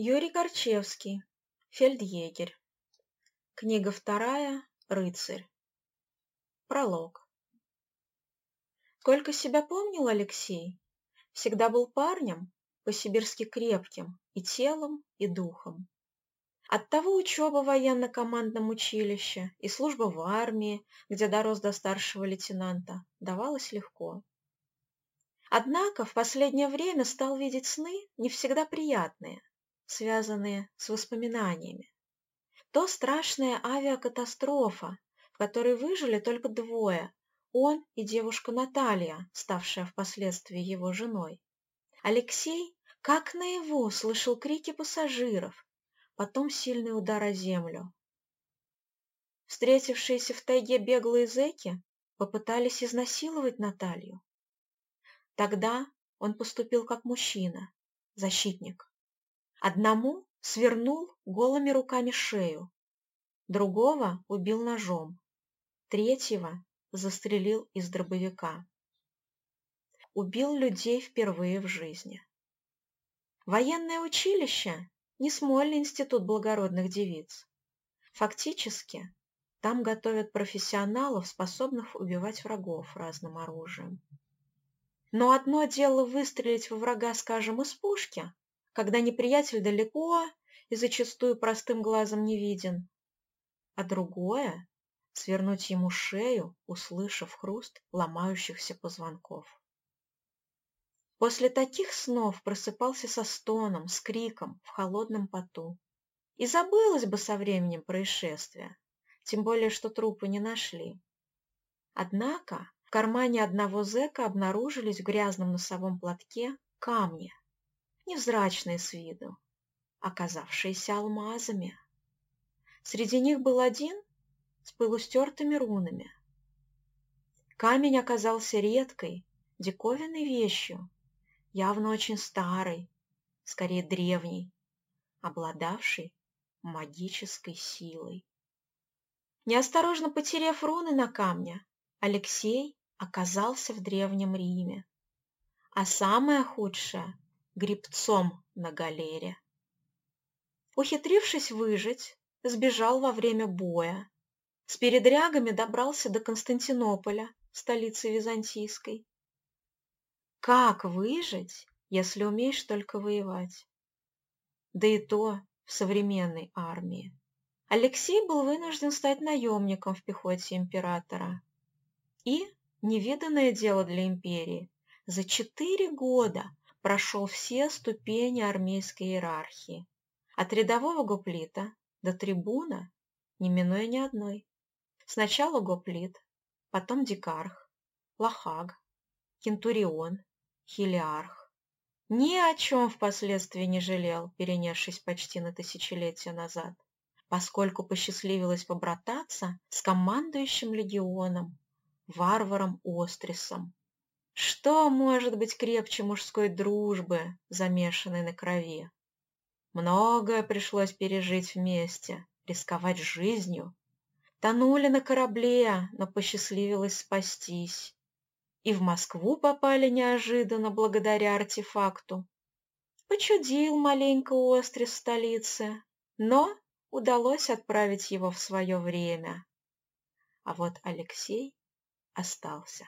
Юрий Горчевский. Фельдъегерь. Книга вторая. Рыцарь. Пролог. Сколько себя помнил Алексей, всегда был парнем, по-сибирски крепким и телом, и духом. Оттого учеба в военно-командном училище и служба в армии, где дорос до старшего лейтенанта, давалась легко. Однако в последнее время стал видеть сны не всегда приятные, связанные с воспоминаниями. То страшная авиакатастрофа, в которой выжили только двое, он и девушка Наталья, ставшая впоследствии его женой. Алексей, как наяву, слышал крики пассажиров, потом сильный удар о землю. Встретившиеся в тайге беглые зэки попытались изнасиловать Наталью. Тогда он поступил как мужчина, защитник. Одному свернул голыми руками шею, другого убил ножом, третьего застрелил из дробовика. Убил людей впервые в жизни. Военное училище – не Смольный институт благородных девиц. Фактически, там готовят профессионалов, способных убивать врагов разным оружием. Но одно дело выстрелить во врага, скажем, из пушки, когда неприятель далеко и зачастую простым глазом не виден, а другое — свернуть ему шею, услышав хруст ломающихся позвонков. После таких снов просыпался со стоном, с криком, в холодном поту. И забылось бы со временем происшествие, тем более, что трупы не нашли. Однако в кармане одного зэка обнаружились в грязном носовом платке камни, невзрачные с виду, оказавшиеся алмазами. Среди них был один с полустертыми рунами. Камень оказался редкой, диковинной вещью, явно очень старой, скорее древней, обладавшей магической силой. Неосторожно потеряв руны на камне, Алексей оказался в Древнем Риме. А самое худшее грибцом на галере. Ухитрившись выжить, сбежал во время боя. С передрягами добрался до Константинополя, столицы Византийской. Как выжить, если умеешь только воевать? Да и то в современной армии. Алексей был вынужден стать наемником в пехоте императора. И, невиданное дело для империи, за четыре года прошел все ступени армейской иерархии. От рядового гоплита до трибуна, не минуя ни одной. Сначала гоплит, потом дикарх, лохаг, кентурион, хилиарх. Ни о чем впоследствии не жалел, перенесшись почти на тысячелетия назад, поскольку посчастливилось побрататься с командующим легионом, варваром Острисом, что может быть крепче мужской дружбы, замешанной на крови? Многое пришлось пережить вместе, рисковать жизнью. Тонули на корабле, но посчастливилось спастись. И в Москву попали неожиданно благодаря артефакту. Почудил маленько острый в столице, но удалось отправить его в свое время. А вот Алексей остался.